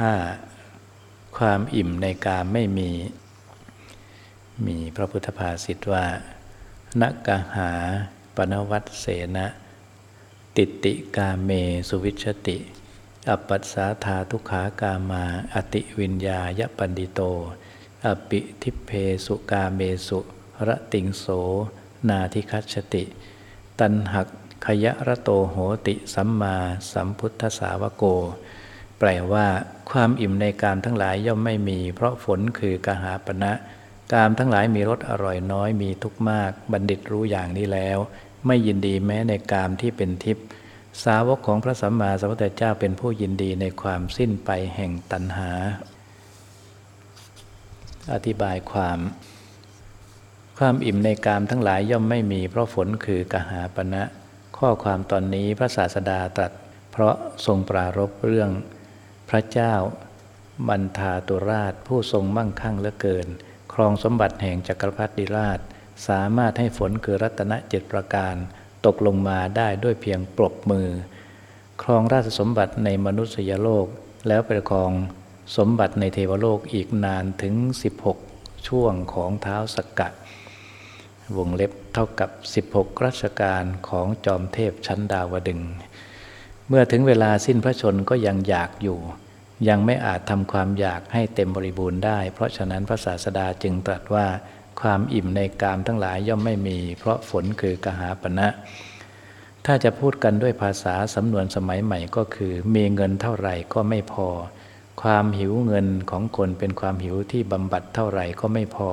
ห้าความอิ่มในกามไม่มี มีพระพุทธภาษิตว่านะ กะหาปะณะวัสเสนะติตติกาเมสุวิชชะติ อัปปัสสาทาทุกขากามา อิติวิญญายะ ปัณฑิโต อะปิทิพเพสุกาเมสุระติงโส นาธิคัจฉะติ ตัณหักขะยะระโตโหติสัมมาสัมพุทธสาวโก แปลว่าความอิ่มในการทั้งหลายย่อมไม่มี เพราะฝนคือกหาปณะกามทั้งหลายมีรสอร่อยน้อยมีทุกมาก บัณฑิตรู้อย่างนี้แล้ว ไม่ยินดีแม้ในกามที่เป็นทิพย์สาวกของพระสัมมาสัมพุทธเจ้าเป็นผู้ยินดีในความสิ้นไปแห่งตัณหา อธิบายความ ความอิ่มในกามทั้งหลายย่อมไม่มี เพราะฝนคือกหาปณะข้อความตอนนี้พระศาสดาตรัส เพราะทรงปรารบเรื่อง พระเจ้าบันทาตุราชผู้ทรงมั่งคั่งเหลือเกิน ครองสมบัติแห่งจักรพรรดิราช สามารถให้ฝนคือรัตนเจ็ดประการ ตกลงมาได้ด้วยเพียงปรบมือ ครองราชสมบัติในมนุษยโลก แล้วไปครองสมบัติในเทวโลกอีกนานถึง 16 ช่วงของเท้าสกัดวงเล็บเท่ากับ 16 รัชกาลของจอมเทพชั้นดาวดึง เมื่อถึงเวลาสิ้นพระชนก็ยังอยากอยู่ ยังไม่อาจทำความอยากให้เต็มบริบูรณ์ได้ เพราะฉะนั้นพระศาสดาจึงตรัสว่าความอิ่มในกามทั้งหลายย่อมไม่มี เพราะฝนคือกหาปณะถ้าจะพูดกันด้วยภาษาสำนวนสมัยใหม่ก็คือ มีเงินเท่าไหร่ก็ไม่พอ ความหิวเงินของคนเป็นความหิวที่บำบัดเท่าไหร่ก็ไม่พอ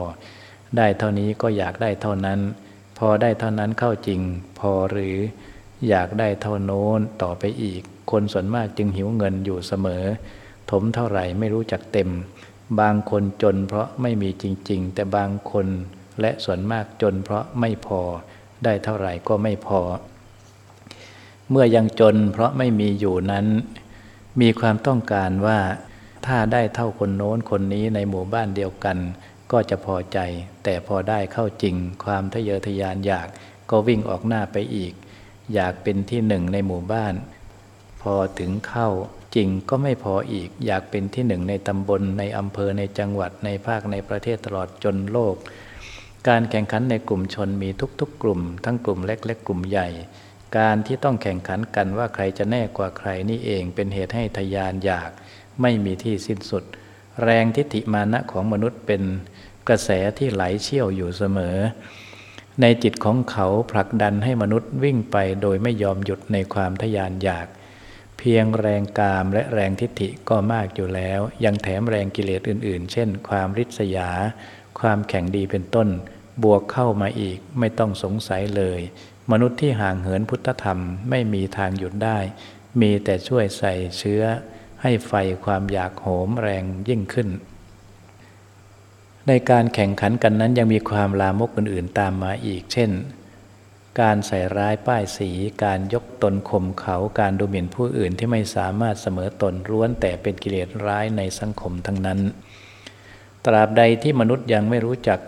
ได้เท่านี้ก็อยากได้เท่านั้น พอได้เท่านั้นเข้าจริง พอหรือ อยากได้เท่าโน้นต่อไปอีก คนส่วนมากจึงหิวเงินอยู่เสมอ ถมเท่าไหร่ไม่รู้จักเต็ม บางคนจนเพราะไม่มีจริง ๆ แต่บางคนและส่วนมากจนเพราะไม่พอ ได้เท่าไหร่ก็ไม่พอ เมื่อยังจนเพราะไม่มีอยู่นั้น มีความต้องการว่า ถ้าได้เท่าคนโน้นคนนี้ในหมู่บ้านเดียวกัน ก็จะพอใจ แต่พอได้เข้าจริง ความทะเยอทะยานอยากก็วิ่งออกหน้าไปอีก อยากเป็นที่หนึ่งในหมู่บ้าน พอถึงเข้าจริงก็ไม่พออีก อยากเป็นที่หนึ่งในตำบลในอำเภอในจังหวัดในภาคในประเทศตลอดจนโลก การแข่งขันในกลุ่มชนมีทุกๆ กลุ่ม ทั้งกลุ่มเล็กและกลุ่มใหญ่ การที่ต้องแข่งขันกันว่าใครจะแน่กว่าใครนี่เองเป็นเหตุให้ทยานอยากไม่มีที่สิ้นสุด แรงทิฏฐิมานะของมนุษย์เป็นกระแสที่ไหลเชี่ยวอยู่เสมอ ในจิตของเขาผลักดันให้มนุษย์วิ่งไปโดยไม่ยอมหยุดในความทยานอยาก เพียงแรงกามและแรงทิฏฐิก็มากอยู่แล้ว ยังแถมแรงกิเลสอื่น ๆ เช่น ความริษยา ความแข่งดีเป็นต้น บวกเข้ามาอีกไม่ต้องสงสัยเลย มนุษย์ที่ห่างเหินพุทธธรรมไม่มีทางหยุดได้ มีแต่ช่วยใส่เชื้อ ให้ไฟความอยากโหมแรงยิ่งขึ้น ในการแข่งขันกันนั้นยังมีความลามกอื่นๆตามมาอีก เช่น การใส่ร้ายป้ายสี การยกตนข่มเขา การดูหมิ่นผู้อื่นที่ไม่สามารถเสมอตนร้วนแต่เป็นกิเลสร้ายในสังคมทั้งนั้น ตราบใดที่มนุษย์ยังไม่รู้จัก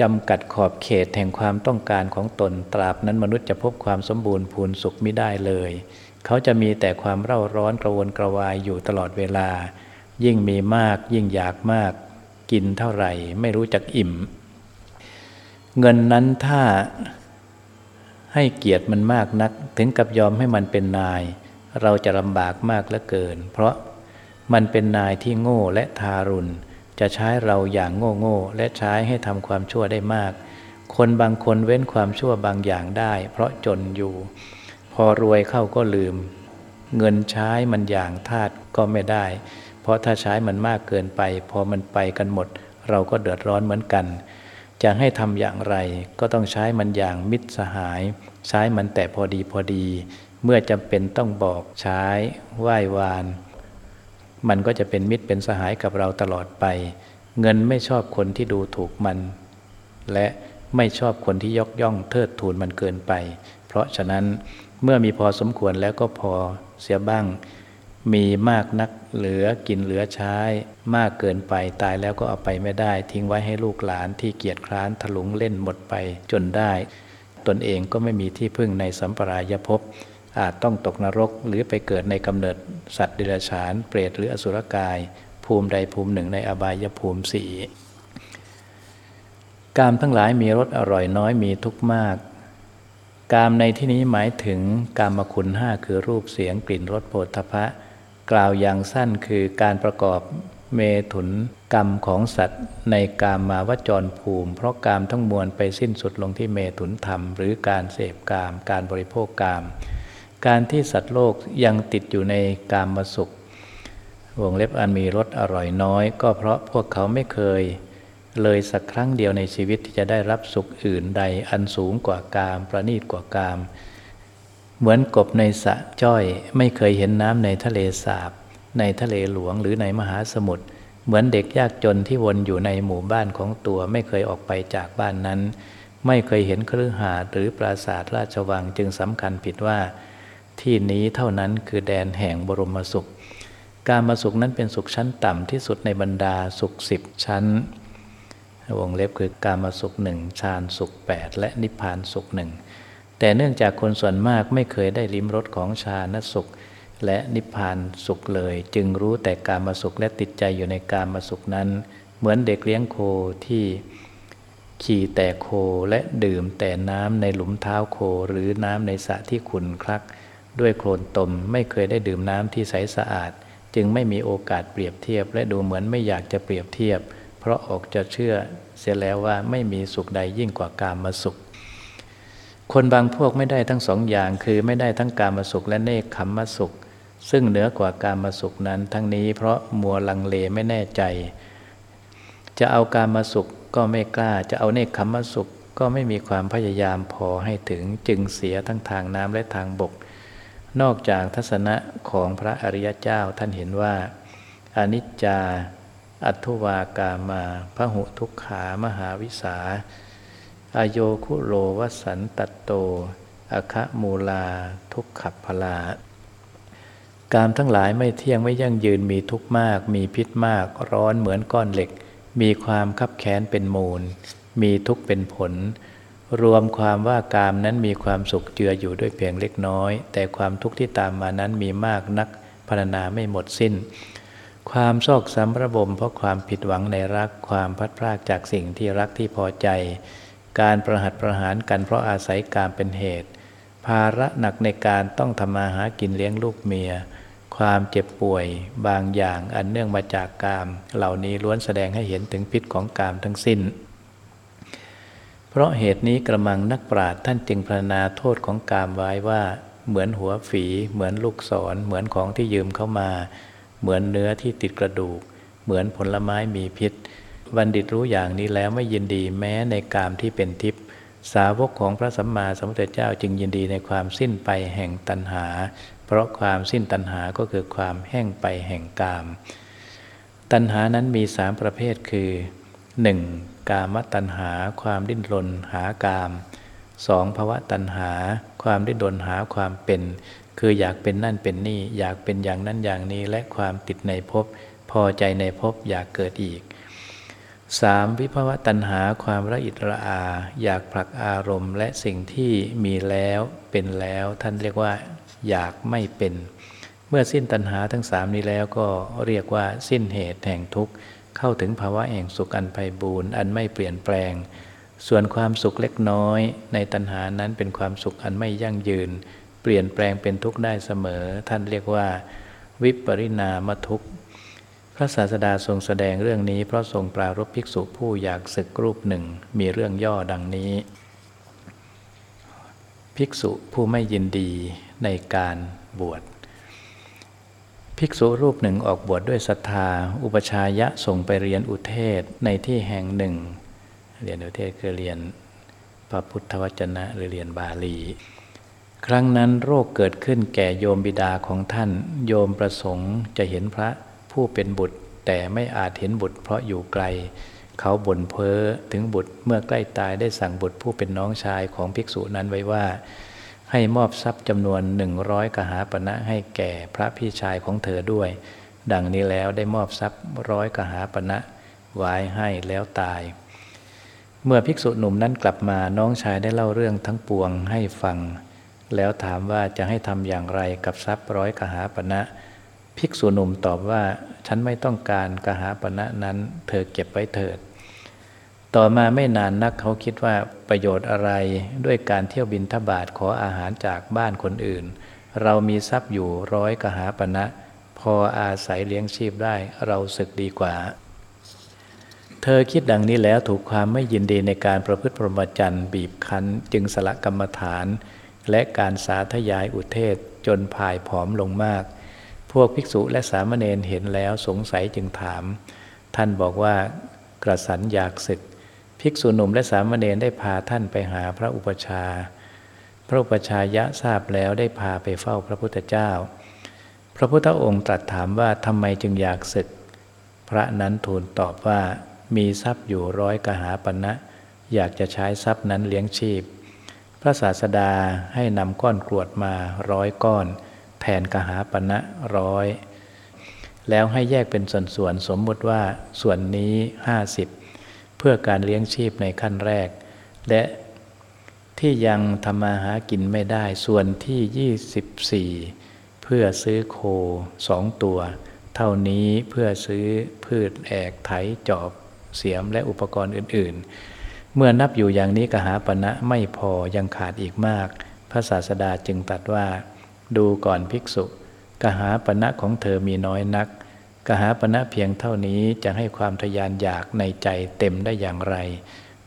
จำกัดขอบเขตแห่งความต้องการของตน ตราบนั้นมนุษย์จะพบความสมบูรณ์พูนสุขไม่ได้เลย เขาจะมีแต่ความเร่าร้อนกระวนกระวายอยู่ตลอดเวลา ยิ่งมีมากยิ่งอยากมาก กินเท่าไหร่ ไม่รู้จักอิ่ม เงินนั้นถ้าให้เกียรติมันมากนัก ถึงกับยอมให้มันเป็นนาย เราจะลำบากมากเหลือเกิน เพราะมันเป็นนายที่โง่และทารุณ จะใช้เราอย่างโง่โง่และใช้ให้ทำความชั่วได้มาก คนบางคนเว้นความชั่วบางอย่างได้ เพราะจนอยู่ พอรวยเข้าก็ลืม เงินใช้มันอย่างทาตก็ไม่ได้ ราะถ้าใช้มันมากเกินไป พอมันไปกันหมด เราก็เดือดร้อนเหมือนกัน จะให้ทำอย่างไร ก็ต้องใช้มันอย่างมิตรสหาย ใช้มันแต่พอดีพอดี เมื่อจำเป็นต้องบอกใช้ไหว้วาน มันก็จะเป็นมิตรเป็นสหายกับเราตลอดไป เงินไม่ชอบคนที่ดูถูกมัน และไม่ชอบคนที่ยกย่องเทิดทูนมันเกินไป เพราะฉะนั้นเมื่อมีพอสมควรแล้วก็พอเสียบ้าง มีมากนักเหลือกินเหลือใช้ มากเกินไปตายแล้วก็เอาไปไม่ได้ ทิ้งไว้ให้ลูกหลานที่เกียจคร้านถลุงเล่นหมดไปจนได้ ตนเองก็ไม่มีที่พึ่งในสัมปรายภพอาจต้องตกนรกหรือไปเกิดในกำเนิดสัตว์เดรัจฉาน เปรตหรืออสุรกาย ภูมิใดภูมิหนึ่งในอบายภูมิสี่กามทั้งหลายมีรสอร่อยน้อยมีทุกข์มากกามในที่นี้หมายถึงกามคุณห้าคือรูปเสียงกลิ่นรสโผฏฐพะ กล่าวอย่างสั้นคือการประกอบเมถุนกรรมของสัตว์ ในกามมาวจรภูมิ เพราะกามทั้งมวลไปสิ้นสุดลงที่เมถุนธรรม หรือการเสพกาม การบริโภคกาม การที่สัตว์โลกยังติดอยู่ในกามมาสุขวงเล็บอันมีรสอร่อยน้อย ก็เพราะพวกเขาไม่เคย เลยสักครั้งเดียวในชีวิตที่จะได้รับสุขอื่นใดอันสูงกว่ากาม ประณีตกว่ากาม เหมือนกบในสะจ้อย ไม่เคยเห็นน้ำในทะเลสาบ ในทะเลหลวงหรือในมหาสมุทรเหมือนเด็กยากจนที่วนอยู่ในหมู่บ้านของตัวไม่เคยออกไปจากบ้านนั้น ไม่เคยเห็นครือหาหรือปราสาทราชวังจึงสำคัญผิดว่า ที่นี้เท่านั้นคือแดนแห่งบรมสุข การมาสุขนั้นเป็นสุขชั้นต่ำที่สุดในบรรดาสุขสิบชั้นวงเล็บคือการมาสุขหนึ่งฌานสุขแปดและนิพพานสุขหนึ่ง แต่เนื่องจากคนส่วนมากไม่เคยได้ลิ้มรสของฌานสุข และนิพพานสุขเลย จึงรู้แต่การมาสุขและติดใจอยู่ในการมาสุขนั้น เหมือนเด็กเลี้ยงโคที่ขี่แต่โคและดื่มแต่น้ำในหลุมเท้าโคหรือน้ำในสระที่ขุนคลัก ด้วยโคลนตมไม่เคยได้ดื่มน้ำที่ใสสะอาด จึงไม่มีโอกาสเปรียบเทียบ และดูเหมือนไม่อยากจะเปรียบเทียบ เพราะออกจะเชื่อเสียแล้วว่าไม่มีสุขใดยิ่งกว่าการมาสุข คนบางพวกไม่ได้ทั้งสองอย่างคือไม่ได้ทั้งการมาสุขและเนคขมมาสุข ซึ่งเหนือกว่าการมาสุขนั้น ทั้งนี้เพราะมัวลังเลไม่แน่ใจ จะเอาการมาสุขก็ไม่กล้าจะเอาเนคขมมาสุขก็ไม่มีความพยายามพอให้ถึงจึงเสียทั้งทางน้ำและทางบก นอกจากทัศนะของพระอริยเจ้าท่านเห็นว่าอนิจจา อัตวากามาพระหุทุกขามหาวิสา อโยคุโรวสันตโต อคะมูลา ทุกขับพลากามทั้งหลายไม่เที่ยงไม่ยั่งยืนมีทุกข์มาก มีพิษมาก ร้อนเหมือนก้อนเหล็ก มีความคับแค้นเป็นมูล มีทุกข์เป็นผล รวมความว่ากามนั้นมีความสุขเจืออยู่ด้วยเพียงเล็กน้อย แต่ความทุกข์ที่ตามมานั้นมีมากนักพรรณนาไม่หมดสิ้น ความโศกสัมระบมเพราะความผิดหวังในรักความพัดพลากจากสิ่งที่รักที่พอใจ การประหัตประหารกันเพราะอาศัยการเป็นเหตุ ภาระหนักในการต้องทำมาหากินเลี้ยงลูกเมีย ความเจ็บป่วยบางอย่างอันเนื่องมาจากกาม เหล่านี้ล้วนแสดงให้เห็นถึงพิษของกามทั้งสิ้น เพราะเหตุนี้กระมังนักปราชญ์ท่านจึงพรรณนาโทษของกามไว้ว่าเหมือนหัวฝี เหมือนลูกศร เหมือนของที่ยืมเข้ามา เหมือนเนื้อที่ติดกระดูก เหมือนผลไม้มีพิษ บัณฑิตรู้อย่างนี้แล้วไม่ยินดีแม้ในกามที่เป็นทิพย์สาวกของพระสัมมาสัมพุทธเจ้าจึงยินดีในความสิ้นไปแห่งตัณหา เพราะความสิ้นตัณหาก็คือความแห้งไปแห่งกาม ตัณหานั้นมีสามประเภทคือ 1. กามตัณหาความดิ้นรนหากาม 2. ภวะตัณหา ความดิ้นรนหาความเป็น คืออยากเป็นนั่นเป็นนี่ อยากเป็นอย่างนั้นอย่างนี้และความติดในภพพอใจในภพอยากเกิดอีก 3. วิภวะตัณหาความละอิดระอา อยากผลักอารมณ์ และสิ่งที่มีแล้วเป็นแล้ว ท่านเรียกว่า อยากไม่เป็น เมื่อสิ้นตัณหาทั้งสามนี้แล้วก็เรียกว่า สิ้นเหตุแห่งทุกข์ เข้าถึงภาวะแห่งสุขอันไพบูรณ์อันไม่เปลี่ยนแปลง ส่วนความสุขเล็กน้อย ในตัณหานั้นเป็นความสุขอันไม่ยั่งยืน เปลี่ยนแปลงเป็นทุกข์ได้เสมอ ท่านเรียกว่า วิปริณามทุกข์ ระศาสดาทรงแสดงเรื่องนี้เพราะทรงปรารบภิกษุผู้อยากศึกรูปหนึ่งมีเรื่องย่อดังนี้ ภิกษุผู้ไม่ยินดีในการบวช ภิกษุรูปหนึ่งออกบวชดด้วยศรัทธา อุปชายะส่งไปเรียนอุเทศในที่แห่งหนึ่ง เรียนอุเทศคือเรียนพระพุทธวจนะหรือเรียนบาลี ครั้งนั้นโรคเกิดขึ้นแก่โยมบิดาของท่าน โยมประสงค์จะเห็นพระ ผู้เป็นบุตรแต่ไม่อาจเห็นบุตรเพราะอยู่ไกล เขาบ่นเพ้อถึงบุตรเมื่อใกล้ตายได้สั่งบุตรผู้เป็นน้องชายของภิกษุนั้นไว้ว่า ให้มอบทรัพย์จำนวนหนึ่งร้อยกหาปณะให้แก่พระพี่ชายของเธอด้วย ดังนี้แล้วได้มอบทรัพย์ร้อยกหาปณะไว้ให้แล้วตาย เมื่อภิกษุหนุ่มนั้นกลับมาน้องชายได้เล่าเรื่องทั้งปวงให้ฟัง แล้วถามว่าจะให้ทำอย่างไรกับทรัพย์ร้อยกหาปณะ ภิกษุหนุ่มตอบว่าฉันไม่ต้องการกหาปณะนั้น เธอเก็บไว้เถิด ต่อมาไม่นานนักเขาคิดว่าประโยชน์อะไรด้วยการเที่ยวบินทบาทขออาหารจากบ้านคนอื่น เรามีทรัพย์อยู่ร้อยกหาปณะ พออาศัยเลี้ยงชีพได้เราศึกดีกว่า เธอคิดดังนี้แล้วถูกความไม่ยินดีในการประพฤติพรหมจรรย์บีบคั้น จึงสละกรรมฐาน และการสาธยายอุเทศจนพายผอมลงมาก พวกภิกษุและสามเณรเห็นแล้วสงสัยจึงถาม ท่านบอกว่ากระสันอยากศึก ภิกษุหนุ่มและสามเณรได้พาท่านไปหาพระอุปชา พระอุปชายะทราบแล้วได้พาไปเฝ้าพระพุทธเจ้า พระพุทธองค์ตรัสถามว่าทำไมจึงอยากศึก พระนั้นทูลตอบว่ามีทรัพย์อยู่ร้อยกหาปณะอยากจะใช้ทรัพย์นั้นเลี้ยงชีพ พระศาสดาให้นำก้อนกรวดมาร้อยก้อน แทนกหาปณะร้อยแล้วให้แยกเป็นส่วนๆ สมมติว่าส่วนนี้ห้าสิบเพื่อการเลี้ยงชีพในขั้นแรก และที่ยังทำมาหากินไม่ได้ส่วนที่ยี่สิบสี่พื่อซื้อโคสองตัว เท่านี้เพื่อซื้อพืชแอกไถจอบเสียมและอุปกรณ์อื่นๆ เมื่อนับอยู่อย่างนี้กหาปณะไม่พอยังขาดอีกมาก พระศาสดาจึงตัดว่า ดูก่อนภิกษุ กหาปณะของเธอมีน้อยนัก กหาปณะเพียงเท่านี้จะให้ความทยานอยากในใจเต็มได้อย่างไร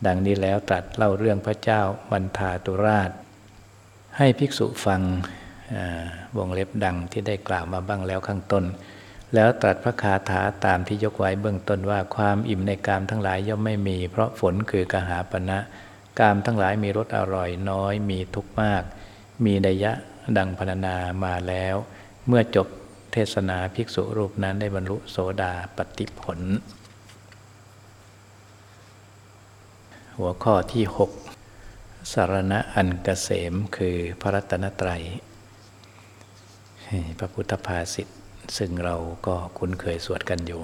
ดังนี้แล้วตรัสเล่าเรื่องพระเจ้ามันทาตุราช ให้ภิกษุฟังวงเล็บดังที่ได้กล่าวมาบ้างแล้วข้างต้น แล้วตรัสพระคาถาตามที่ยกไว้เบื้องต้นว่าความอิ่มในกามทั้งหลายย่อมไม่มี เพราะฝนคือกหาปณะกามทั้งหลายมีรสอร่อยน้อยมีทุกข์มาก มีนัยยะ ดังพรรณนามาแล้ว เมื่อจบเทศนาภิกษุรูปนั้นได้บรรลุโสดาปฏิผล หัวข้อที่ 6 สารณะอันกเกษมคือพระรัตนตรัย พระพุทธภาษิตซึ่งเราก็คุ้นเคยสวดกันอยู่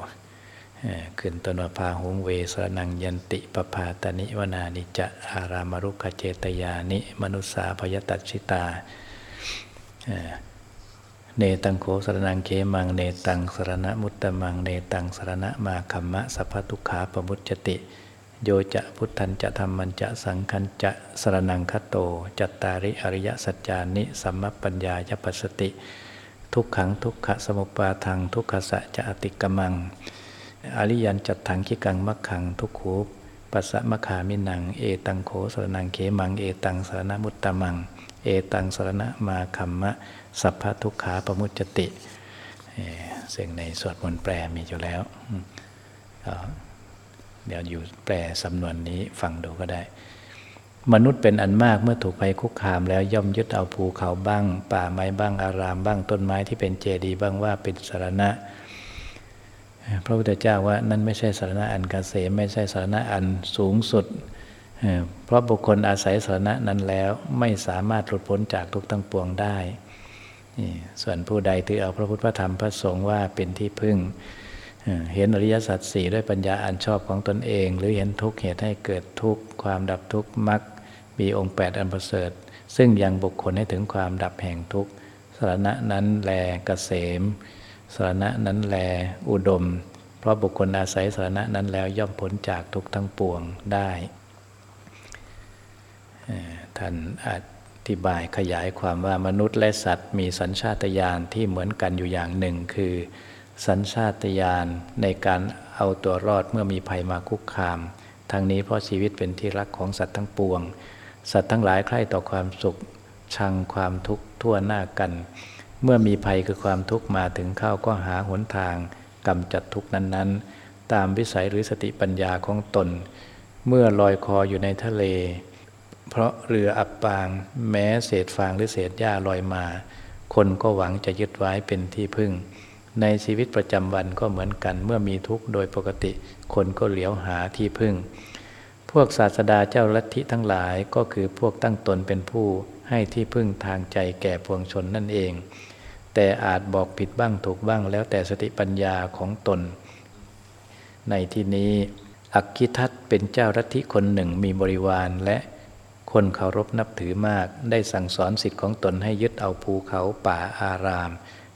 ขึ้นตนวพาหงเวสนังยันติปภาตนิวนานิจะ อารามรุขเจตยานิ มนุษสาพยตัชิตา เนตังโคสรนังเคมัง เนตังสรณมุตตมัง เนตังสรณมาคัมมะสัพพทุขาปมุจติ โยจะพุทธันจะธรรมันจะสังคันจะสรนังคโต จัตตาริอริยสัจจานิสัมมปัญญายปัสสติ ทุกขังทุกขะสมุปาทัง ทุกขสะจะอติกมัง อริยันจัดถังคิกังมักขังทุกขู ปัสสะมะขามินัง เอตังโขสรนังเขมัง เอตังสรณมุตตมัง เอตังสรณมาคัมมะ สัพพทุกขาปมุจจติเสียงในสวดมนต์แปลมีอยู่แล้ว เดี๋ยวอยู่แปลสำนวนนี้ฟังดูก็ได้ มนุษย์เป็นอันมากเมื่อถูกภัยคุกคามแล้วย่อมยึดเอาภูเขาบ้าง ป่าไม้บ้างอารามบ้างต้นไม้ที่เป็นเจดีย์บ้างว่าเป็นสารณะ พระพุทธเจ้าว่านั่นไม่ใช่สารณะอันกเกษมไม่ใช่สารณะอันสูงสุด เพราะบุคคลอาศัยสารณะนั้นแล้วไม่สามารถหลุดพ้นจากทุกทั้งปวงได้ ส่วนผู้ใดถือเอาพระพุทธพระธรรมพระสงฆ์ว่าเป็นที่พึ่ง เห็นอริยสัจสี่ด้วยปัญญาอันชอบของตนเอง หรือเห็นทุกเหตุให้เกิดทุกข์ความดับทุกข์มรรคมีองค์แปดอันประเสริฐ ซึ่งยังบุคคลให้ถึงความดับแห่งทุกข์สารณะนั้นแลกเกษม สารณะนั้นแลอุดม เพราะบุคคลอาศัยสารณะนั้นแล้วย่อมพ้นจากทุกทั้งปวงได้ท่านอธิบายขยายความว่ามนุษย์และสัตว์มีสัญชาตญาณที่เหมือนกันอยู่อย่างหนึ่ง คือ สัญชาตญาณในการเอาตัวรอดเมื่อมีภัยมาคุกคามทางนี้เพราะชีวิตเป็นที่รักของสัตว์ทั้งปวง สัตว์ทั้งหลายใคร่ต่อความสุขชังความทุกข์ทั่วหน้ากัน เมื่อมีภัยคือความทุกข์มาถึงเข้าก็หาหนทางกำจัดทุกข์นั้นๆ ตามวิสัยหรือสติปัญญาของตน เมื่อลอยคออยู่ในทะเล เพราะเรืออับปาง แม้เศษฟางหรือเศษหญ้าลอยมา คนก็หวังจะยึดไว้เป็นที่พึ่ง ในชีวิตประจำวันก็เหมือนกัน เมื่อมีทุกข์โดยปกติ คนก็เหลียวหาที่พึ่ง พวกศาสดาเจ้าลัทธิทั้งหลายก็คือพวกตั้งตนเป็นผู้ให้ที่พึ่งทางใจแก่พวงชนนั่นเอง แต่อาจบอกผิดบ้างถูกบ้าง แล้วแต่สติปัญญาของตน ในที่นี้อักคิทัตเป็นเจ้าลัทธิคนหนึ่งมีบริวารและคนเคารพนับถือมาก ได้สั่งสอนสิทธิ์ของตนให้ยึดเอาภูเขาป่าอาราม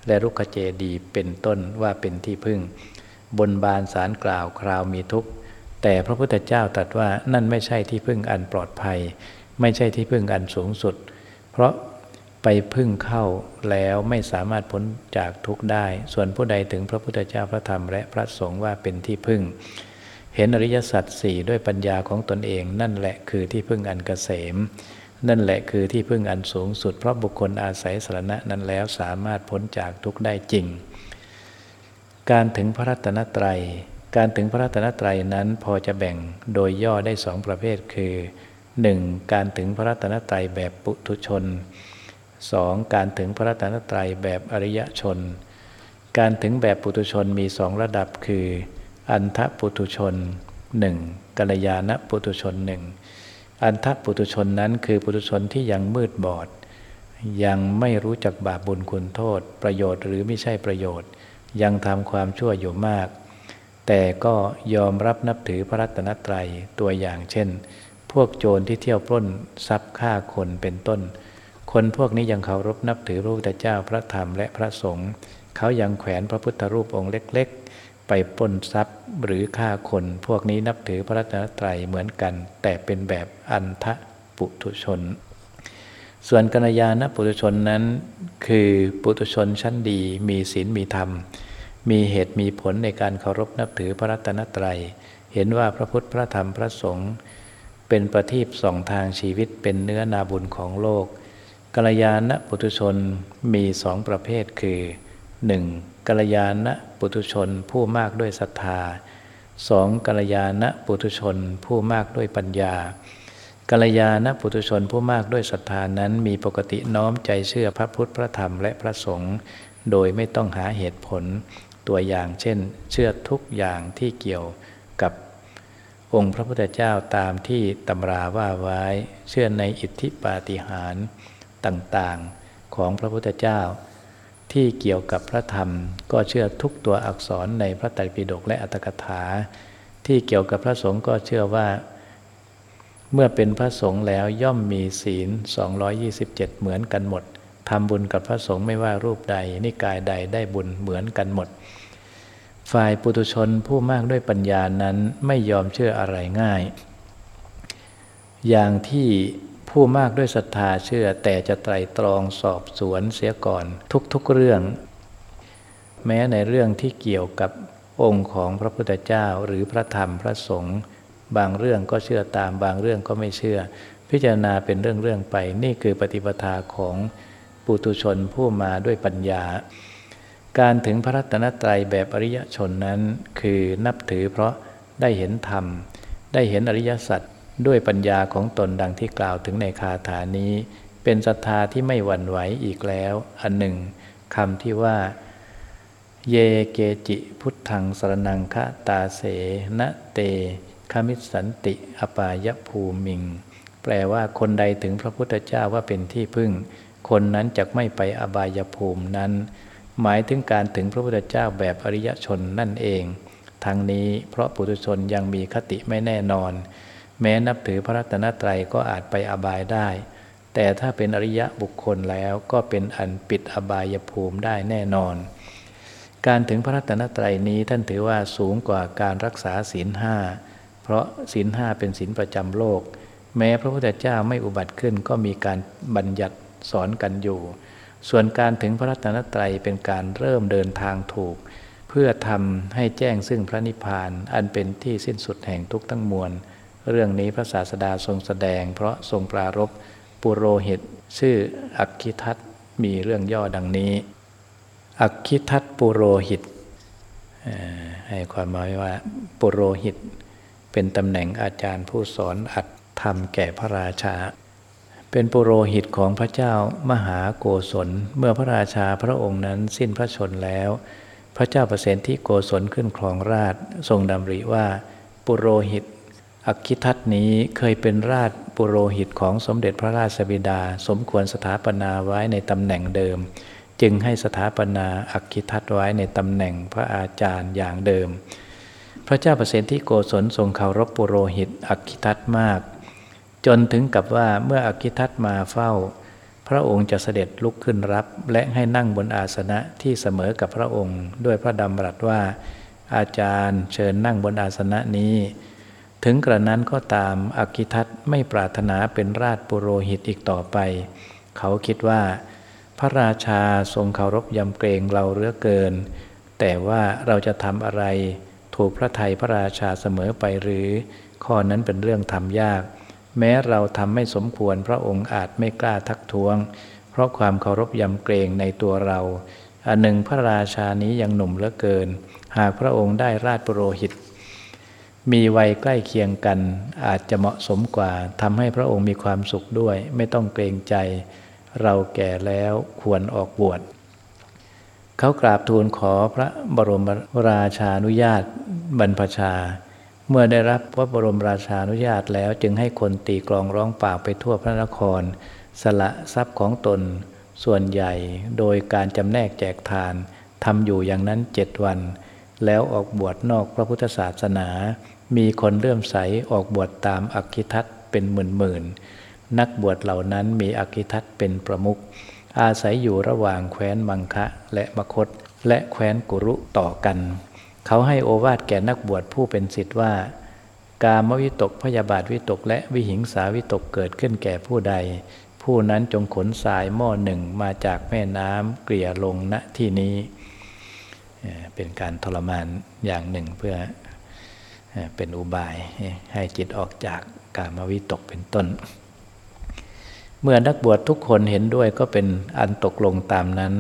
และรุกขเจดีเป็นต้นว่าเป็นที่พึ่ง บนบานสารกล่าวคราวมีทุกข์ แต่พระพุทธเจ้าตรัสว่านั่นไม่ใช่ที่พึ่งอันปลอดภัย ไม่ใช่ที่พึ่งอันสูงสุด เพราะ ไปพึ่งเข้าแล้วไม่สามารถพ้นจากทุกข์ได้ ส่วนผู้ใดถึงพระพุทธเจ้าพระธรรมและพระสงฆ์ว่าเป็นที่พึ่ง เห็นอริยสัจสี่ด้วยปัญญาของตนเอง นั่นแหละคือที่พึ่งอันกเกษม นั่นแหละคือที่พึ่งอันสูงสุด เพราะบุคคลอาศัยสรณะนั้นแล้วสามารถพ้นจากทุกข์ได้จริง การถึงพระรัตนตรัย การถึงพระรัตนตรัยนั้นพอจะแบ่งโดยย่อได้สองประเภทคือ 1. การถึงพระรัตนตรัยแบบปุถุชน 2. การถึงพระรัตนตรัยแบบอริยชน การถึงแบบปุถุชนมีสองระดับคือ อันทปุถุชนหนึ่งกัลยาณปุถุชนหนึ่งอันทปุถุชนนั้นคือปุถุชนที่ยังมืดบอด ยังไม่รู้จักบาปบุญคุณโทษ ประโยชน์หรือไม่ใช่ประโยชน์ ยังทำความชั่วอยู่มาก แต่ก็ยอมรับนับถือพระรัตนตรัยตัวอย่างเช่น พวกโจรที่เที่ยวปล้นทรัพย์ฆ่าคนเป็นต้น คนพวกนี้ยังเคารพนับถือพระพุทธเจ้าพระธรรมและพระสงฆ์เขายังแขวนพระพุทธรูปองค์เล็ก ๆ ไปปล้นทรัพย์หรือฆ่าคนพวกนี้นับถือพระรัตนตรัยเหมือนกัน แต่เป็นแบบอันทะปุถุชน ส่วนกัญญาณปุถุชนนั้น คือปุถุชนชั้นดีมีศีลมีธรรม มีเหตุมีผลในการเคารพนับถือพระรัตนตรัย เห็นว่าพระพุทธพระธรรมพระสงฆ์เป็นประทีปสองทางชีวิตเป็นเนื้อนาบุญของโลก กัลยาณปุถุชนมีสองประเภทคือ 1. กัลยาณปุถุชนผู้มากด้วยศรัทธา 2. กัลยาณปุถุชนผู้มากด้วยปัญญา กัลยาณปุถุชนผู้มากด้วยศรัทธานั้นมีปกติน้อมใจเชื่อพระพุทธพระธรรมและพระสงฆ์โดยไม่ต้องหาเหตุผล ตัวอย่างเช่น เชื่อทุกอย่างที่เกี่ยวกับองค์พระพุทธเจ้าตามที่ตำราว่าไว้ เชื่อในอิทธิปาฏิหาริย์ ต่างๆของพระพุทธเจ้า ที่เกี่ยวกับพระธรรม ก็เชื่อทุกตัวอักษรในพระไตรปิฎกและอัตถกถา ที่เกี่ยวกับพระสงฆ์ก็เชื่อว่า เมื่อเป็นพระสงฆ์แล้วย่อมมีศีล 227 เหมือนกันหมดทำบุญกับพระสงฆ์ไม่ว่ารูปใด นิกายใดได้บุญเหมือนกันหมด ฝ่ายปุถุชนผู้มากด้วยปัญญานั้นไม่ยอมเชื่ออะไรง่าย อย่างที่ ผู้มากด้วยศรัทธาเชื่อ แต่จะไตรตรองสอบสวนเสียก่อน ทุกๆเรื่อง แม้ในเรื่องที่เกี่ยวกับองค์ของพระพุทธเจ้าหรือพระธรรมพระสงฆ์บางเรื่องก็เชื่อตามบางเรื่องก็ไม่เชื่อ พิจารณาเป็นเรื่องๆไป นี่คือปฏิปทาของปุตุชนผู้มาด้วยปัญญา การถึงพระรัตนตรัยแบบอริยชนนั้น คือนับถือเพราะได้เห็นธรรม ได้เห็นอริยสัจ ด้วยปัญญาของตนดังที่กล่าวถึงในคาถานี้ เป็นศรัทธาที่ไม่หวั่นไหวอีกแล้ว อันหนึ่งคำที่ว่า เยเกจิพุทธังสรนังคะตาเสนะเตคมิสันติ อปายภูมิง แปลว่าคนใดถึงพระพุทธเจ้าว่าเป็นที่พึ่ง คนนั้นจะไม่ไปอบายภูมินั้น หมายถึงการถึงพระพุทธเจ้าแบบอริยชนนั่นเอง ทั้งนี้เพราะปุถุชนยังมีคติไม่แน่นอน แม้นับถือพระรัตนตรัยก็อาจไปอบายได้ แต่ถ้าเป็นอริยะบุคคลแล้วก็เป็นอันปิดอบายภูมิได้แน่นอน การถึงพระรัตนตรัยนี้ท่านถือว่าสูงกว่าการรักษาศีลห้าเพราะศีลห้าเป็นศีลประจำโลก แม้พระพุทธเจ้าไม่อุบัติขึ้นก็มีการบัญญัติสอนกันอยู่ ส่วนการถึงพระรัตนตรัยเป็นการเริ่มเดินทางถูก เพื่อทำให้แจ้งซึ่งพระนิพพานอันเป็นที่สิ้นสุดแห่งทุกทั้งมวล เรื่องนี้พระศาสดาทรงแสดง เพราะทรงปรารบปุโรหิต ชื่ออักคิทัตมีเรื่องย่อดังนี้ อักคิทัตปุโรหิตให้ความหมายว่า ปุโรหิต เป็นตำแหน่งอาจารย์ผู้สอนอัดธรรมแก่พระราชา เป็นปุโรหิตของพระเจ้ามหาโกศลเมื่อพระราชาพระองค์นั้นสิ้นพระชนแล้ว พระเจ้าประเสนที่โกศลขึ้นครองราชทรงดำริว่าปุโรหิต อักคิทัตนี้เคยเป็นราชปุโรหิตของสมเด็จพระราชบิดา สมควรสถาปนาไว้ในตำแหน่งเดิม จึงให้สถาปนาอักคิทัตไว้ในตำแหน่งพระอาจารย์อย่างเดิม พระเจ้าประสิทธิโกศลทรงเคารพปุโรหิตอักคิทัตมาก จนถึงกับว่าเมื่ออคิทัตมาเฝ้า พระองค์จะเสด็จลุกขึ้นรับ และให้นั่งบนอาสนะที่เสมอกับพระองค์ ด้วยพระดำรัสว่า อาจารย์เชิญนั่งบนอาสนะนี้ ถึงกระนั้นก็ตามอคิทัตไม่ปรารถนาเป็นราชปุโรหิตอีกต่อไป เขาคิดว่า พระราชาทรงเคารพยำเกรงเราเรือเกิน แต่ว่าเราจะทำอะไร ถูกพระไทยพระราชาเสมอไปหรือ ข้อนั้นเป็นเรื่องทำยาก แม้เราทำไม่สมควรพระองค์อาจไม่กล้าทักท้วง เพราะความเคารพยำเกรงในตัวเราอันหนึ่งพระราชานี้ยังหนุ่มเหลือเกิน หากพระองค์ได้ราชปุโรหิต มีวัยใกล้เคียงกัน อาจจะเหมาะสมกว่าทำให้พระองค์มีความสุขด้วย ไม่ต้องเกรงใจ เราแก่แล้วควรออกบวชเขากราบทูลขอพระบรมราชานุญาตบรรพชา เมื่อได้รับพระบรมราชานุญาตแล้วจึงให้คนตีกลองร้องป่าไปทั่วพระนคร สละทรัพย์ของตนส่วนใหญ่โดยการจำแนกแจกทานทำอยู่อย่างนั้นเจ็ดวัน แล้วออกบวชนอกพระพุทธศาสนา มีคนเลื่อมใสออกบวชตามอักขิทัตเป็นหมื่นๆนักบวชเหล่านั้นมีอักขิทัตเป็นประมุขอาศัยอยู่ระหว่างแคว้นมังคะและมคต และแคว้นกุรุต่อกัน เขาให้โอวาทแก่นักบวชผู้เป็นสิทธิ์ว่า กามวิตกพยาบาทวิตกและวิหิงสาวิตกเกิดขึ้นแก่ผู้ใด ผู้นั้นจงขนทรายหม้อหนึ่งมาจากแม่น้ำเกลี่ยลงณที่นี้ เป็นการทรมานอย่างหนึ่งเพื่อ เป็นอุบายให้จิตออกจากกามวิตกเป็นต้น เมื่อนักบวชทุกคนเห็นด้วยก็เป็นอันตกลงตามนั้น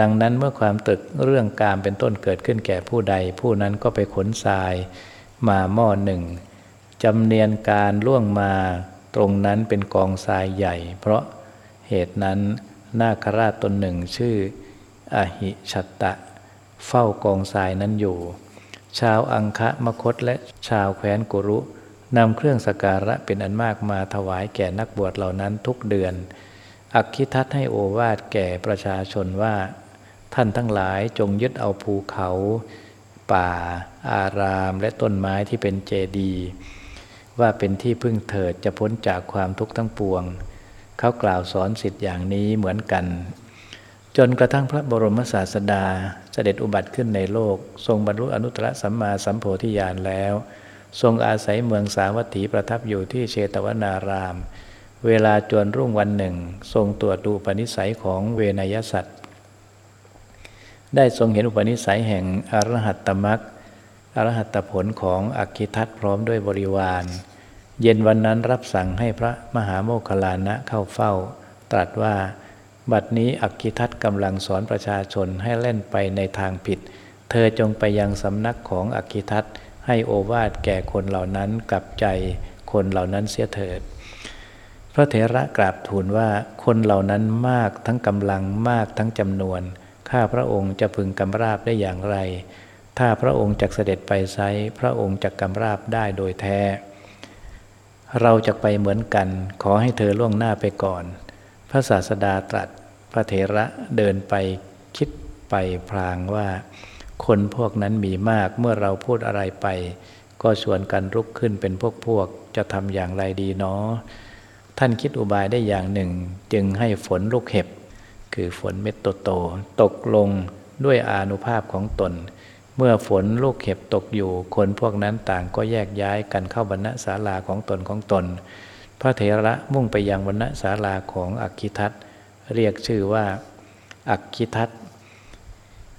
ดังนั้นเมื่อความตึกเรื่องการเป็นต้นเกิดขึ้นแก่ผู้ใด ผู้นั้นก็ไปขนทรายมาหม้อหนึ่งจำเนียนการล่วงมาตรงนั้นเป็นกองทรายใหญ่ เพราะเหตุนั้นนาคราชตนหนึ่งชื่ออหิชัตตะ เฝ้ากองทรายนั้นอยู่ ชาวอังคะมคตและชาวแคว้นกุรุนำเครื่องสการะเป็นอันมากมาถวายแก่นักบวชเหล่านั้นทุกเดือน อักคิทัตให้โอวาทแก่ประชาชนว่า ท่านทั้งหลายจงยึดเอาภูเขา ป่า อารามและต้นไม้ที่เป็นเจดีว่าเป็นที่พึ่งเถิดจะพ้นจากความทุกข์ทั้งปวง เขากล่าวสอนสิทธิ์อย่างนี้เหมือนกัน จนกระทั่งพระบรมศาสดาเสด็จอุบัติขึ้นในโลก ทรงบรรลุอนุตตรสัมมาสัมโพธิญาณแล้ว ทรงอาศัยเมืองสาวัตถีประทับอยู่ที่เชตวนาราม เวลาจวนรุ่งวันหนึ่ง ทรงตรวจดูปณิสัยของเวนยสัตว์ได้ทรงเห็นอุปนิสัยแห่งอรหัตตมักอรหัตผลของอักขิทัตพร้อมด้วยบริวาร เย็นวันนั้นรับสั่งให้พระมหาโมคคลานะเข้าเฝ้า ตรัสว่า บัดนี้อักขิทัตกำลังสอนประชาชนให้เล่นไปในทางผิด เธอจงไปยังสำนักของอักขิทัตให้โอวาทแก่คนเหล่านั้นกลับใจคนเหล่านั้นเสียเถิด พระเถระกราบทูลว่าคนเหล่านั้นมากทั้งกำลังมากทั้งจำนวน ข้าพระองค์จะพึงกำราบได้อย่างไร ถ้าพระองค์จะเสด็จไปไซพระองค์จะกำราบได้โดยแท้เราจะไปเหมือนกัน ขอให้เธอล่วงหน้าไปก่อน พระศาสดาตรัสพระเถระเดินไปคิดไปพลางว่า คนพวกนั้นมีมากเมื่อเราพูดอะไรไป ก็ชวนกันลุกขึ้นเป็นพวกพวกจะทำอย่างไรดีเนาะท่านคิดอุบายได้อย่างหนึ่ง จึงให้ฝนลูกเห็บ คือฝนเม็ดโตๆตกลงด้วยอานุภาพของตน เมื่อฝนลูกเห็บตกอยู่ คนพวกนั้นต่างก็แยกย้ายกันเข้าบรรณศาลาของตนของตน พระเถระมุ่งไปยังบรรณศาลาของอักขิทัตเรียกชื่อว่า อักขิทัต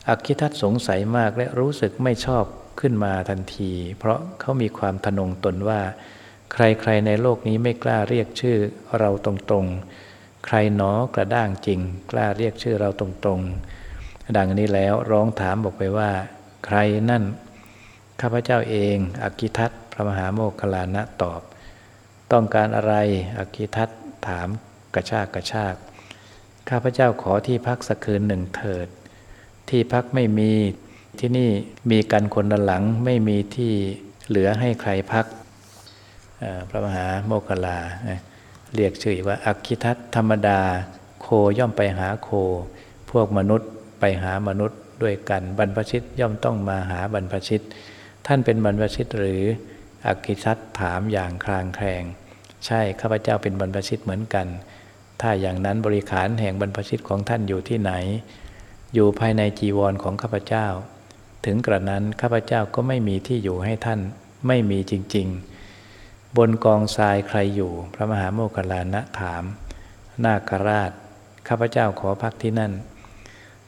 อักขิทัตสงสัยมากและรู้สึกไม่ชอบขึ้นมาทันที เพราะเขามีความทนงตนว่า ใครๆในโลกนี้ไม่กล้าเรียกชื่อเราตรงๆ ใครหนอกระด้างจริง กล้าเรียกชื่อเราตรงๆ ดังนี้แล้วร้องถามบอกไปว่า ใครนั่น ข้าพเจ้าเอง อักขิทัตพระมหาโมคคลานะตอบ ต้องการอะไรอักขิทัตถามกระชากกระชาก ข้าพเจ้าขอที่พักสักคืนหนึ่งเถิด ที่พักไม่มีที่นี่มีกันคนละหลังไม่มีที่เหลือให้ใครพักพระมหาโมคคลา เรียกชื่อว่าอักขิทัตธรรมดา โคย่อมไปหาโค พวกมนุษย์ไปหามนุษย์ด้วยกันบรรพชิตย่อมต้องมาหาบรรพชิต ท่านเป็นบรรพชิตหรืออักขิทัตถามอย่างคลางแคลง ใช่ข้าพเจ้าเป็นบรรพชิตเหมือนกัน ถ้าอย่างนั้นบริขารแห่งบรรพชิตของท่านอยู่ที่ไหน อยู่ภายในจีวรของข้าพเจ้า ถึงกระนั้นข้าพเจ้าก็ไม่มีที่อยู่ให้ท่านไม่มีจริง ๆ บนกองทรายใครอยู่ พระมหาโมคคลานะถาม นาคราช ข้าพเจ้าขอพักที่นั่น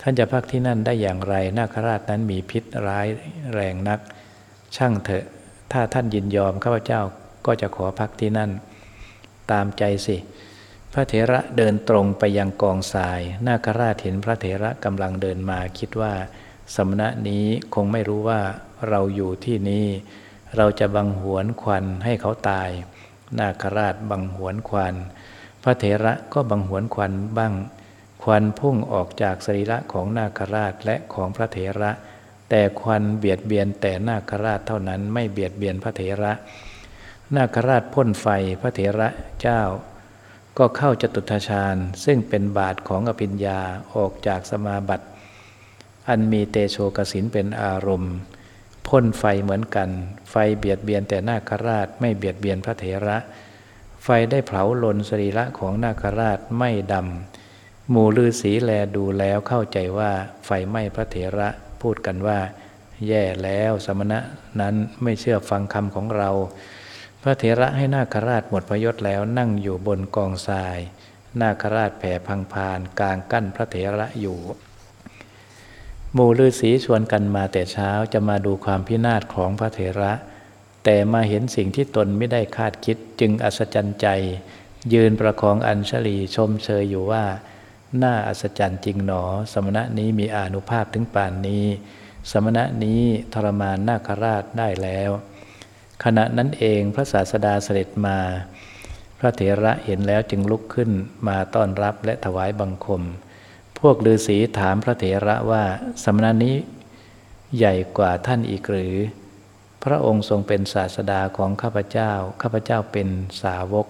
ท่านจะพักที่นั่นได้อย่างไร นาคราชนั้นมีพิษร้ายแรงนัก ช่างเถอะ ถ้าท่านยินยอมข้าพเจ้าก็จะขอพักที่นั่น ตามใจสิ พระเถระเดินตรงไปยังกองทราย นาคราชเห็นพระเถระกำลังเดินมาคิดว่าสมณะนี้คงไม่รู้ว่าเราอยู่ที่นี่ เราจะบังหวนควันให้เขาตาย นาคราชบังหวนควัน พระเถระก็บังหวนควันบ้าง ควันพุ่งออกจากสรีระของนาคราชและของพระเถระ แต่ควันเบียดเบียนแต่นาคราชเท่านั้นไม่เบียดเบียนพระเถระ นาคราชพ่นไฟพระเถระเจ้า ก็เข้าจตุทชาญซึ่งเป็นบาทของอภิญญาออกจากสมาบัติ อันมีเตโชกสินเป็นอารมณ์ พ่นไฟเหมือนกัน ไฟเบียดเบียนแต่นาคราชไม่เบียดเบียนพระเถระ ไฟได้เผาลนสรีระของนาคราชไม่ดำหมู่ลือสีแลดูแล้วเข้าใจว่าไฟไหม้พระเถระพูดกันว่า แย่แล้วสมณะนั้นไม่เชื่อฟังคำของเรา พระเถระให้นาคราชหมดพยศแล้วนั่งอยู่บนกองทราย นาคราชแผ่พังพานกลางกั้นพระเถระอยู่หมู่ลือสีชวนกันมาแต่เช้าจะมาดูความพินาศของพระเถระ แต่มาเห็นสิ่งที่ตนไม่ได้คาดคิดจึงอัศจรรย์ใจ ยืนประคองอัญชลีชมเชยอยู่ว่า น่าอัศจรรย์จริงหนอ สมณะนี้มีอานุภาพถึงป่านนี้ สมณะนี้ทรมานนาคราชได้แล้ว ขณะนั้นเองพระศาสดาเสด็จมา พระเถระเห็นแล้วจึงลุกขึ้นมาต้อนรับและถวายบังคม พวกฤาษีถามพระเถระว่าสมณะนี้ใหญ่กว่าท่านอีกหรือ พระองค์ทรงเป็นศาสดาของข้าพเจ้า ข้าพเจ้าเป็นสาวก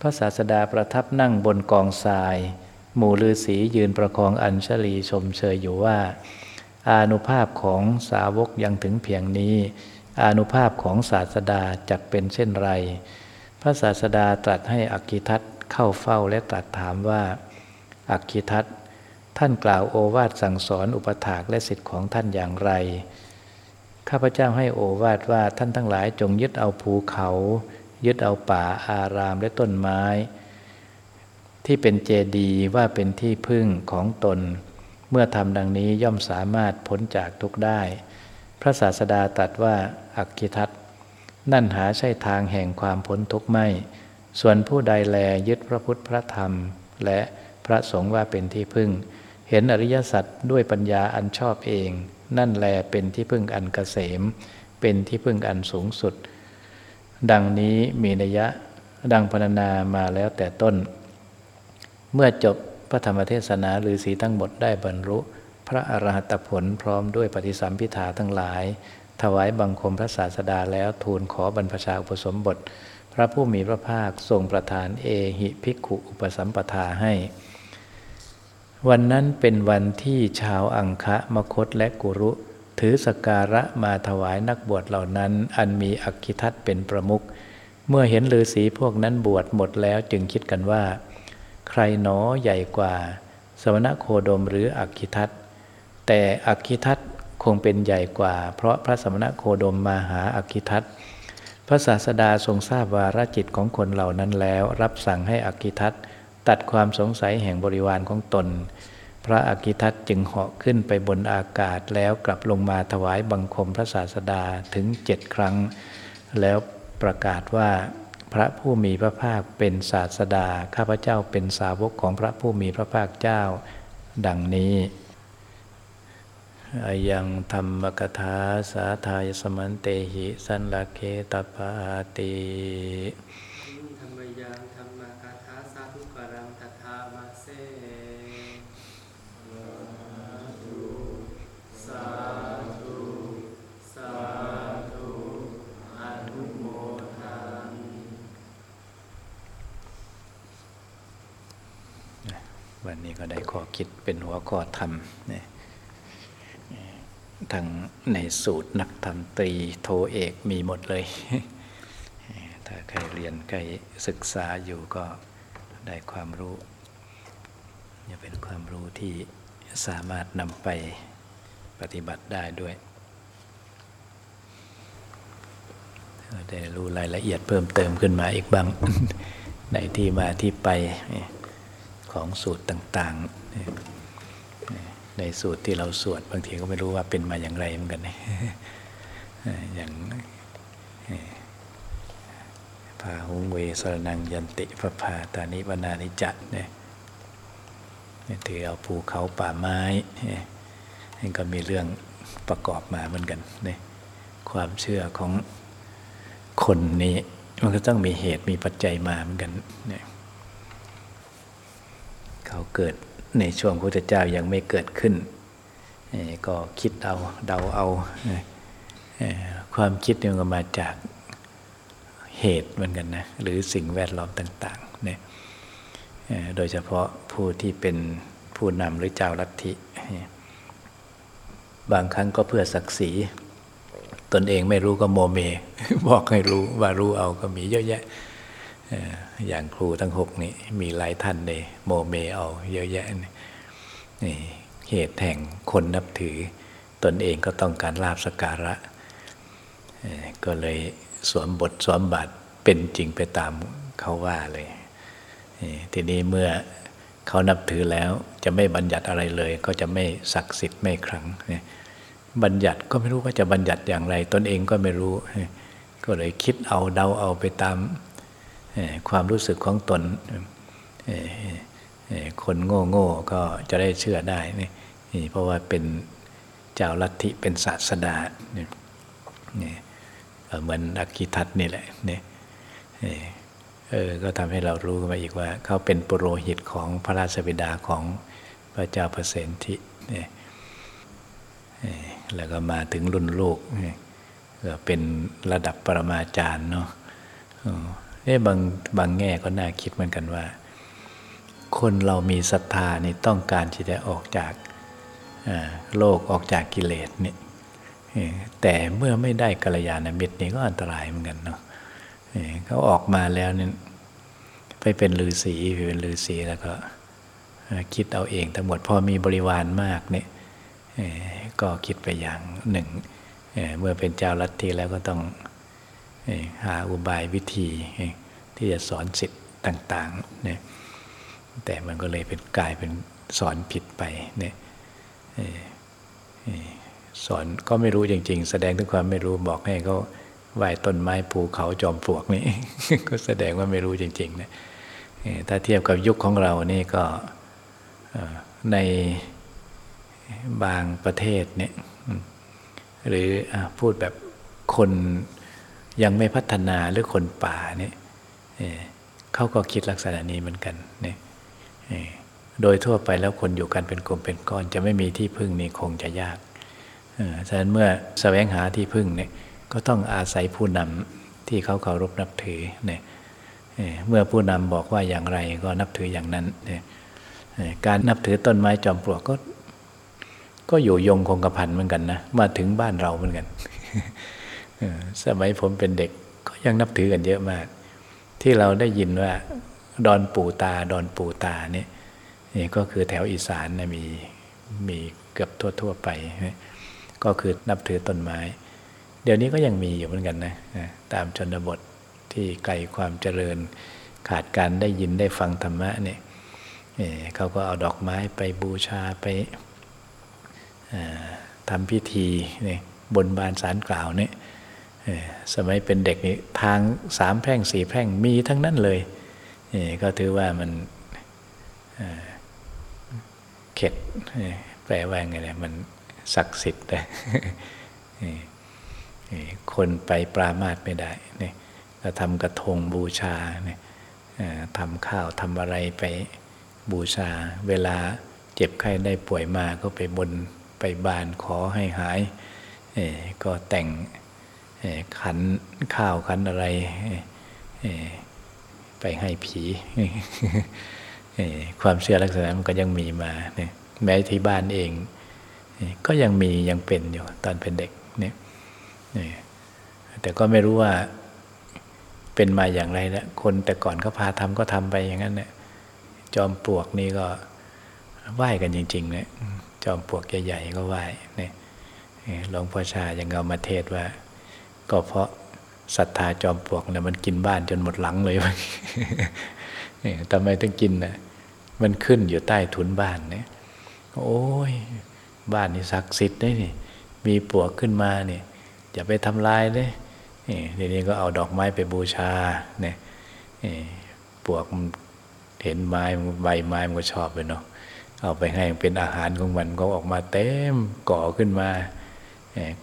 พระศาสดาประทับนั่งบนกองทราย หมู่ฤาษียืนประคองอัญชลีชมเชยอยู่ว่า อานุภาพของสาวกยังถึงเพียงนี้ อนุภาพของศาสดาจักเป็นเช่นไร พระศาสดาตรัสให้อักขิทัตเข้าเฝ้าและตรัสถามว่า อักขิทัตท่านกล่าวโอวาทสั่งสอนอุปถากและสิทธิ์ของท่านอย่างไร ข้าพเจ้าให้โอวาทว่าท่านทั้งหลายจงยึดเอาภูเขา ยึดเอาป่าอารามและต้นไม้ ที่เป็นเจดีย์ว่าเป็นที่พึ่งของตน เมื่อทำดังนี้ย่อมสามารถพ้นจากทุกได้ พระศาสดาตรัสว่าอักขิทัตนั่นหาใช่ทางแห่งความพ้นทุกข์ไม่ ส่วนผู้ใดแลยึดพระพุทธพระธรรม และพระสงฆ์ว่าเป็นที่พึ่ง เห็นอริยสัจด้วยปัญญาอันชอบเอง นั่นแลเป็นที่พึ่งอันกเกษม เป็นที่พึ่งอันสูงสุด ดังนี้มีนัยะดังพรรณนามาแล้วแต่ต้น เมื่อจบพระธรรมเทศนาหรือสีทั้งหมดได้บรรลุ ระอรหัตผลพร้อมด้วยปฏิสัมพิธาทั้งหลาย ถวายบังคมพระศาสดาแล้วทูลขอบรรพชาอุปสมบท พระผู้มีพระภาคทรงประทานเอหิภิกขุอุปสัมปทาให้ วันนั้นเป็นวันที่ชาวอังคะมคตและกุรุ ถือสการะมาถวายนักบวชเหล่านั้น อันมีอักขิทัตเป็นประมุขเมื่อเห็นฤาษีพวกนั้นบวชหมดแล้วจึงคิดกันว่า ใครหนอใหญ่กว่าสมณโคดมหรืออักขิทัต แต่อักขิทัตคงเป็นใหญ่กว่า เพราะพระสมณโคดมมาหาอักขิทัตพระศาสดาทรงทราบวาระจิตของคนเหล่านั้นแล้ว รับสั่งให้อักขิทัตตัดความสงสัยแห่งบริวารของตน พระอกิทัตจึงเหาะขึ้นไปบนอากาศแล้วกลับลงมาถวายบังคมพระศาสดาถึงเจ็ดครั้ง แล้วประกาศว่าพระผู้มีพระภาคเป็นศาสดา ข้าพเจ้าเป็นสาวกของพระผู้มีพระภาคเจ้า ดังนี้ อายังธรรมกถาสาทายสมันเตหิ สันลเคตปาติวันนี้ก็ได้ข้อคิดเป็นหัวข้อธรรมเนี่ย ทางในสูตรนักธรรมตรีโทเอกมีหมดเลย ถ้าใครเรียนใครศึกษาอยู่ก็ได้ความรู้จะเป็นความรู้ที่สามารถนำไปปฏิบัติได้ด้วยได้รู้รายละเอียดเพิ่มเติมขึ้นมาอีกบาง ในที่มาที่ไปของสูตรต่าง ๆ ในสูตรที่เราสวดบางทีก็ไม่รู้ว่าเป็นมาอย่างไรเหมือนกันอย่างพาหุงเวสรนังยันติพระพาตานิวนานิจัตเนี่ยถือเอาภูเขาป่าไม้นี่ก็มีเรื่องประกอบมาเหมือนกันเนี่ยความเชื่อของคนนี้ มันก็ต้องมีเหตุมีปัจจัยมาเหมือนกันเนี่ยเขาเกิด ในช่วงพระเจ้ายังไม่เกิดขึ้น ก็คิดเอาเดาเอา ความคิดเนี่ยก็มาจากเหตุเหมือนกันนะหรือสิ่งแวดล้อมต่างๆเนี่ยโดยเฉพาะผู้ที่เป็นผู้นำหรือเจ้าลัทธิบางครั้งก็เพื่อศักดิ์ศรีตนเองไม่รู้ก็โมเม บอกให้รู้ว่ารู้เอาก็มีเยอะแยะ อย่างครูทั้งหกนี่มีหลายท่านเลยโมเมเอาเยอะแยะนี่เหตุแห่งคนนับถือ ตนเองก็ต้องการลาบสการะ ก็เลยสวมบทสวมบาทเป็นจริงไปตามเขาว่าเลย ทีนี้เมื่อเขานับถือแล้วจะไม่บัญญัติอะไรเลย ก็จะไม่ศักดิ์สิทธิ์ไม่ครั้งบัญญัติก็ไม่รู้ว่าจะบัญญัติอย่างไร ตนเองก็ไม่รู้ ก็เลยคิดเอาเดาเอาไปตาม ความรู้สึกของตนคนโง่โง่ก็จะได้เชื่อได้นี่เพราะว่าเป็นเจ้าลัทธิเป็นศาสดาเนี่ยเหมือนอักขิทัตนี่แหละเนี่ยเออก็ทำให้เรารู้มาอีกว่า เขาเป็นปุโรหิตของพระราชบิดาของพระเจ้าเปรตทิเนี่ยแล้วก็มาถึงรุ่นลูกก็เป็นระดับปรมาจารย์เนาะ นี่บางบางแง่ก็น่าคิดเหมือนกันว่า คนเรามีศรัทธานี่ต้องการที่จะออกจากโลกออกจากกิเลสนี่แต่เมื่อไม่ได้กัลยาณมิตรนี่ก็อันตรายเหมือนกันเนาะเขาออกมาแล้วเนี่ยไปเป็นฤาษีไปเป็นฤาษีแล้วก็คิดเอาเองทั้งหมดพอมีบริวารมากเนี่ยก็คิดไปอย่างหนึ่งเมื่อเป็นเจ้าลัทธิแล้วก็ต้อง หาอุบายวิธีที่จะสอนสิทธิ์ต่างๆเนี่ยแต่มันก็เลยเป็นกลายเป็นสอนผิดไปเนี่ยสอนก็ไม่รู้จริง ๆ แสดงถึงความไม่รู้บอกให้เขาไหวต้นไม้ภูเขาจอมปลวกนี่ ก็แสดงว่าไม่รู้จริงๆนะถ้าเทียบกับยุคของเรานี่ก็ในบางประเทศเนี่ยหรือพูดแบบคน ยังไม่พัฒนาหรือคนป่าเนี่ยเขาก็คิดลักษณะนี้เหมือนกันเนี่ยโดยทั่วไปแล้วคนอยู่กันเป็นกลุ่มเป็นก้อนจะไม่มีที่พึ่งนี่คงจะยากฉะนั้นเมื่อแสวงหาที่พึ่งเนี่ยก็ต้องอาศัยผู้นำที่เขาเคารพนับถือเนี่ยเมื่อผู้นำบอกว่าอย่างไรก็นับถืออย่างนั้นเนี่ยการนับถือต้นไม้จอมปลวกก็ ก็อยู่ยงคงกระพันเหมือนกันนะมาถึงบ้านเราเหมือนกัน สมัยผมเป็นเด็กก็ยังนับถือกันเยอะมาก ที่เราได้ยินว่า ดอนปู่ตา ดอนปู่ตาเนี่ยนี่ก็คือแถวอีสานนะมีมีเกือบทั่ว ๆ ไป ก็คือนับถือต้นไม้ เดี๋ยวนี้ก็ยังมีอยู่เหมือนกันนะตามชนบทที่ไกลความเจริญ ขาดการได้ยินได้ฟังธรรมะเนี่ยเขาก็เอาดอกไม้ไปบูชาไปทำพิธีนี่บนบานสารกล่าวเนี่ย สมัยเป็นเด็กนี่ทางสามแพร่งสี่แพร่งมีทั้งนั้นเลย ก็ถือว่ามันเข็ดแปลว่าไงเนี่ยมันศักดิ์สิทธิ์เลยคนไปปรามาสไม่ได้เนี่ยก็ทำกระทงบูชาเนี่ยทำข้าวทำอะไรไปบูชา เวลาเจ็บไข้ได้ป่วยมาก็ไปบนไปบานขอให้หายก็แต่ง ขันข้าวขันอะไรไปให้ผี ความเชื่อลักษณะมันก็ยังมีมาแม้ที่บ้านเอง ก็ยังมียังเป็นอยู่ตอนเป็นเด็กเนี่ยแต่ก็ไม่รู้ว่าเป็นมาอย่างไรนะคนแต่ก่อนเขาพาทำก็ทำไปอย่างนั้นเนี่ยจอมปลวกนี่ก็ไหว้กันจริงๆเนี่ยจอมปลวกใหญ่ๆก็ไหว้เนี่ยหลวงพ่อชายังเอามาเทศว่า ก็เพราะศรัทธาจอมปลวกเนี่ยมันกินบ้านจนหมดหลังเลยนี่ทำไมต้องกินนะมันขึ้นอยู่ใต้ถุนบ้านเนี่ยโอ้ย บ้านนี่ศักดิ์สิทธิ์ได้นี่ มีปลวกขึ้นมาเนี่ยอย่าไปทำลายเลยนี่ทีนี้ก็เอาดอกไม้ไปบูชาเนี่ยปลวกเห็นไม้ใบไม้มันก็ชอบเลยเนาะเอาไปให้เป็นอาหารของมันก็ออกมาเต็มก่อขึ้นมา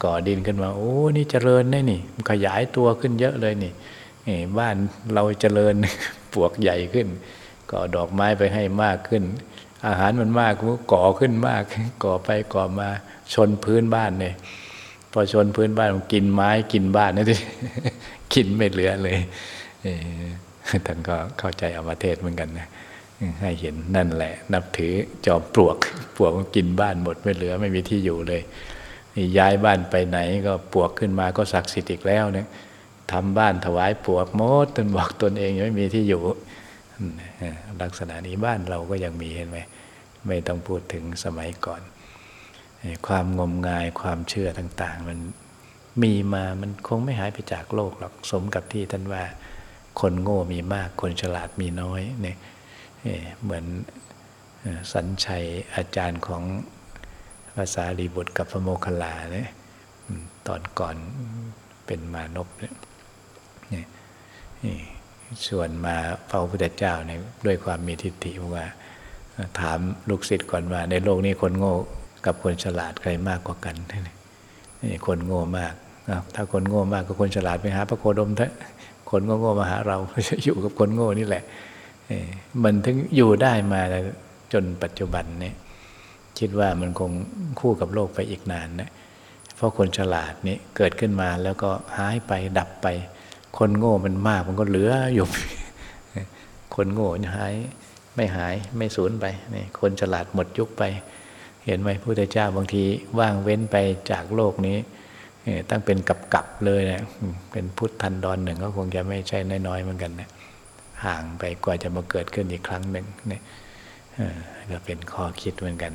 ก่อดินขึ้นมาโอ้นี่เจริญได้นี่ขยายตัวขึ้นเยอะเลยนี่บ้านเราเจริญปลวกใหญ่ขึ้นก็ดอกไม้ไปให้มากขึ้น อาหารมันมากก็ก่อขึ้นมาก ก่อไปก่อมาชนพื้นบ้านเนี่ยพอชนพื้นบ้านมันกินไม้กินบ้านนี่สิกินไม่เหลือเลยท่านก็เข้าใจอมาเทศเหมือนกันนะให้เห็นนั่นแหละ นับถือจอมปลวก ปลวกมันกินบ้านหมดไม่เหลือไม่มีที่อยู่เลย ย้ายบ้านไปไหนก็ปวกขึ้นมาก็ศักดิ์สิทธิ์อีกแล้วเนี่ยทำบ้านถวายปวกมดตนบอกตนเองไม่มีที่อยู่ ลักษณะนี้บ้านเราก็ยังมีเห็นไหมไม่ต้องพูดถึงสมัยก่อน ความงมงายความเชื่อต่าง ๆ มันมีมามันคงไม่หายไปจากโลกหรอกสมกับที่ท่านว่า คนโง่มีมากคนฉลาดมีน้อยเนี่ยเหมือนสัญชัยอาจารย์ของ ภาษาลีบุตรกับพระโมคคัลลาเนี่ยตอนก่อนเป็นมานพเนี่ยชวนมาเฝ้าพระพุทธเจ้าเนี่ยด้วยความมีทิฏฐิว่า ถามลูกศิษย์ก่อนว่า ในโลกนี้คนโง่กับคนฉลาดใครมากกว่ากันนี่คนโง่มาก ถ้าคนโง่มากก็คนฉลาดไปหาพระโคดมเถอะคนโง่ๆมาหาเราจะอยู่กับคนโง่นี่แหละมันถึงอยู่ได้มาจนปัจจุบันเนี่ย คิดว่ามันคงคู่กับโลกไปอีกนานนะเพราะคนฉลาดนี่เกิดขึ้นมาแล้วก็หายไปดับไป คนโง่มันมากมันก็เหลืออยู่ คนโง่หายไม่หายไม่สูญไปนี่คนฉลาดหมดยุคไป เห็นไหมพระพุทธเจ้าบางทีว่างเว้นไปจากโลกนี้ตั้งเป็นกับกับเลยนะเป็นพุทธันดอนหนึ่งก็คงจะไม่ใช่น้อยๆเหมือนกันนะห่างไปกว่าจะมาเกิดขึ้นอีกครั้งหนึ่งนี่ ก็เป็นข้อคิดเหมือนกัน